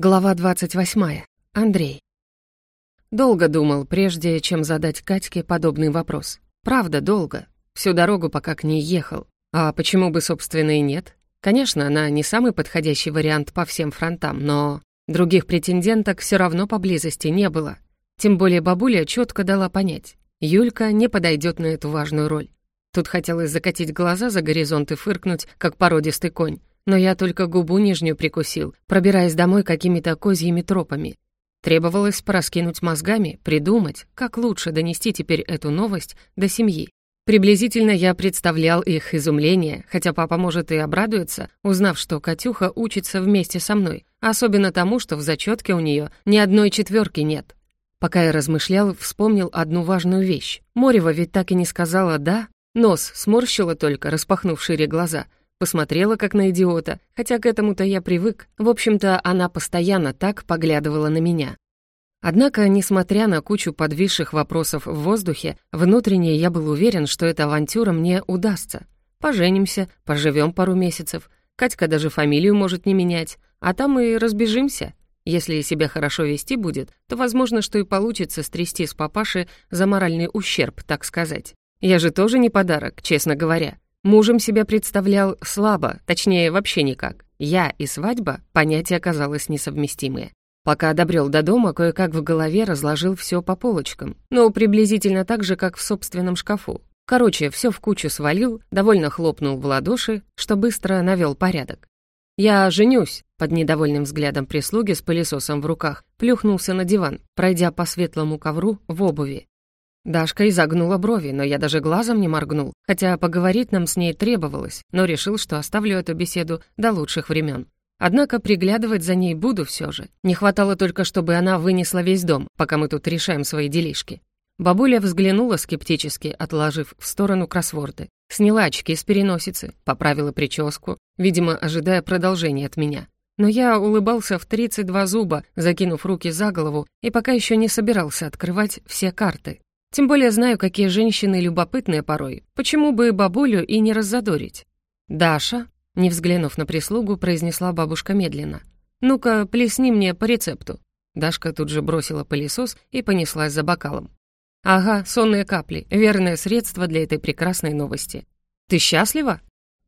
Глава 28. Андрей. Долго думал, прежде чем задать Катьке подобный вопрос. Правда, долго. Всю дорогу, пока к ней ехал. А почему бы, собственно, и нет? Конечно, она не самый подходящий вариант по всем фронтам, но других претенденток все равно поблизости не было. Тем более бабуля четко дала понять. Юлька не подойдет на эту важную роль. Тут хотелось закатить глаза за горизонт и фыркнуть, как породистый конь но я только губу нижнюю прикусил, пробираясь домой какими-то козьими тропами. Требовалось пораскинуть мозгами, придумать, как лучше донести теперь эту новость до семьи. Приблизительно я представлял их изумление, хотя папа, может, и обрадуется, узнав, что Катюха учится вместе со мной, особенно тому, что в зачетке у нее ни одной четверки нет. Пока я размышлял, вспомнил одну важную вещь. Морева ведь так и не сказала «да», нос сморщила только, распахнув шире глаза — Посмотрела, как на идиота, хотя к этому-то я привык. В общем-то, она постоянно так поглядывала на меня. Однако, несмотря на кучу подвисших вопросов в воздухе, внутренне я был уверен, что эта авантюра мне удастся. Поженимся, поживем пару месяцев. Катька даже фамилию может не менять, а там и разбежимся. Если себя хорошо вести будет, то возможно, что и получится стрясти с папаши за моральный ущерб, так сказать. Я же тоже не подарок, честно говоря. Мужем себя представлял слабо, точнее, вообще никак. Я и свадьба — понятия оказалось несовместимые. Пока одобрел до дома, кое-как в голове разложил все по полочкам. Ну, приблизительно так же, как в собственном шкафу. Короче, все в кучу свалил, довольно хлопнул в ладоши, что быстро навел порядок. «Я женюсь», — под недовольным взглядом прислуги с пылесосом в руках, плюхнулся на диван, пройдя по светлому ковру в обуви. Дашка изогнула брови, но я даже глазом не моргнул, хотя поговорить нам с ней требовалось, но решил, что оставлю эту беседу до лучших времен. Однако приглядывать за ней буду все же. Не хватало только, чтобы она вынесла весь дом, пока мы тут решаем свои делишки. Бабуля взглянула скептически, отложив в сторону кроссворды. Сняла очки с переносицы, поправила прическу, видимо, ожидая продолжения от меня. Но я улыбался в 32 зуба, закинув руки за голову, и пока еще не собирался открывать все карты. Тем более знаю, какие женщины любопытные порой. Почему бы бабулю и не раззадорить? «Даша», не взглянув на прислугу, произнесла бабушка медленно. «Ну-ка, плесни мне по рецепту». Дашка тут же бросила пылесос и понеслась за бокалом. «Ага, сонные капли, верное средство для этой прекрасной новости. Ты счастлива?»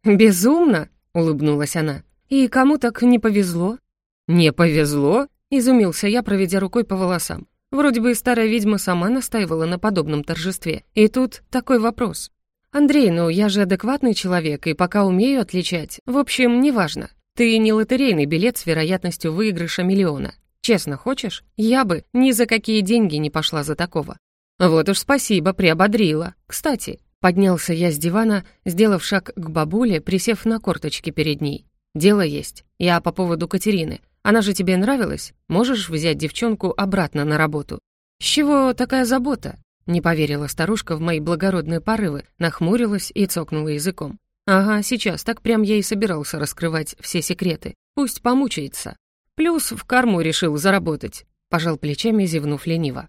«Безумно!» — улыбнулась она. «И кому так не повезло?» «Не повезло?» — изумился я, проведя рукой по волосам. Вроде бы старая ведьма сама настаивала на подобном торжестве. И тут такой вопрос. «Андрей, ну я же адекватный человек и пока умею отличать. В общем, неважно. Ты не лотерейный билет с вероятностью выигрыша миллиона. Честно хочешь? Я бы ни за какие деньги не пошла за такого». «Вот уж спасибо, приободрила. Кстати, поднялся я с дивана, сделав шаг к бабуле, присев на корточки перед ней. Дело есть. Я по поводу Катерины. Она же тебе нравилась? Можешь взять девчонку обратно на работу?» «С чего такая забота?» Не поверила старушка в мои благородные порывы, нахмурилась и цокнула языком. «Ага, сейчас, так прям я и собирался раскрывать все секреты. Пусть помучается. Плюс в карму решил заработать», пожал плечами, зевнув лениво.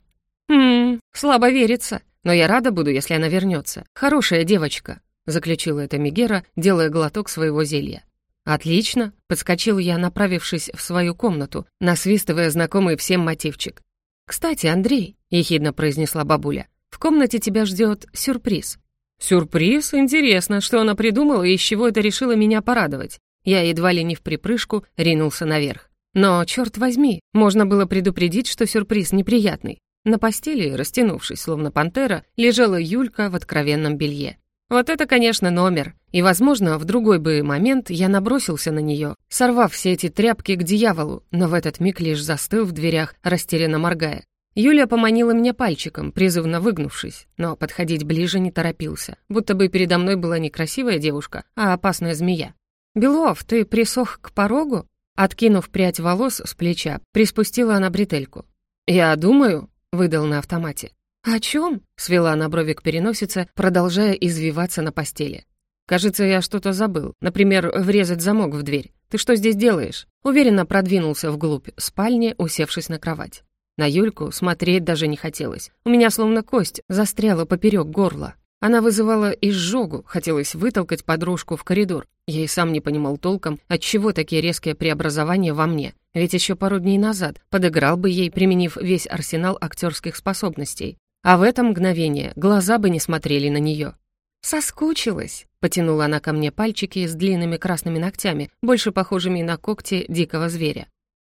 «Хм, слабо верится, но я рада буду, если она вернется. Хорошая девочка», заключила эта Мегера, делая глоток своего зелья. «Отлично!» — подскочил я, направившись в свою комнату, насвистывая знакомый всем мотивчик. «Кстати, Андрей», — ехидно произнесла бабуля, «в комнате тебя ждет сюрприз». «Сюрприз? Интересно, что она придумала и из чего это решила меня порадовать?» Я едва ли не в припрыжку ринулся наверх. Но, черт возьми, можно было предупредить, что сюрприз неприятный. На постели, растянувшись, словно пантера, лежала Юлька в откровенном белье. Вот это, конечно, номер. И, возможно, в другой бы момент я набросился на нее, сорвав все эти тряпки к дьяволу, но в этот миг лишь застыл в дверях, растерянно моргая. Юлия поманила меня пальчиком, призывно выгнувшись, но подходить ближе не торопился, будто бы передо мной была не красивая девушка, а опасная змея. «Белов, ты присох к порогу?» Откинув прядь волос с плеча, приспустила она бретельку. «Я думаю», — выдал на автомате. «О чем?» — свела на брови к переносице, продолжая извиваться на постели. «Кажется, я что-то забыл. Например, врезать замок в дверь. Ты что здесь делаешь?» Уверенно продвинулся вглубь спальни, усевшись на кровать. На Юльку смотреть даже не хотелось. У меня словно кость застряла поперек горла. Она вызывала изжогу, хотелось вытолкать подружку в коридор. Я и сам не понимал толком, отчего такие резкие преобразования во мне. Ведь еще пару дней назад подыграл бы ей, применив весь арсенал актерских способностей. А в это мгновение глаза бы не смотрели на нее. «Соскучилась», — потянула она ко мне пальчики с длинными красными ногтями, больше похожими на когти дикого зверя.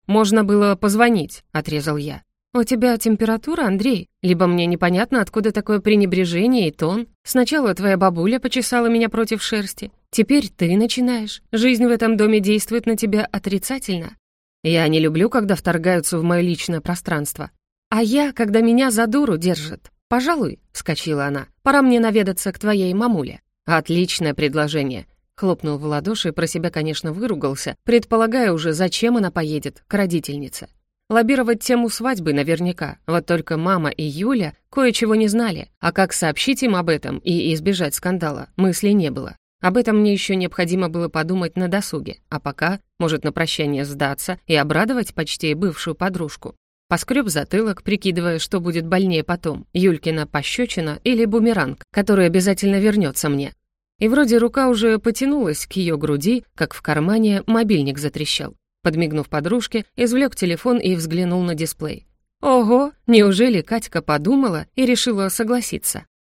«Можно было позвонить», — отрезал я. «У тебя температура, Андрей? Либо мне непонятно, откуда такое пренебрежение и тон. Сначала твоя бабуля почесала меня против шерсти. Теперь ты начинаешь. Жизнь в этом доме действует на тебя отрицательно. Я не люблю, когда вторгаются в мое личное пространство. А я, когда меня за дуру держат. Пожалуй, — вскочила она, — пора мне наведаться к твоей мамуле. Отличное предложение. Хлопнул в ладоши про себя, конечно, выругался, предполагая уже, зачем она поедет к родительнице. Лоббировать тему свадьбы наверняка, вот только мама и Юля кое-чего не знали, а как сообщить им об этом и избежать скандала, мысли не было. Об этом мне еще необходимо было подумать на досуге, а пока, может, на прощание сдаться и обрадовать почти бывшую подружку. Поскреб затылок, прикидывая, что будет больнее потом, Юлькина пощечина или бумеранг, который обязательно вернется мне. И вроде рука уже потянулась к ее груди, как в кармане мобильник затрещал. Подмигнув подружке, извлек телефон и взглянул на дисплей. Ого, неужели Катька подумала и решила согласиться?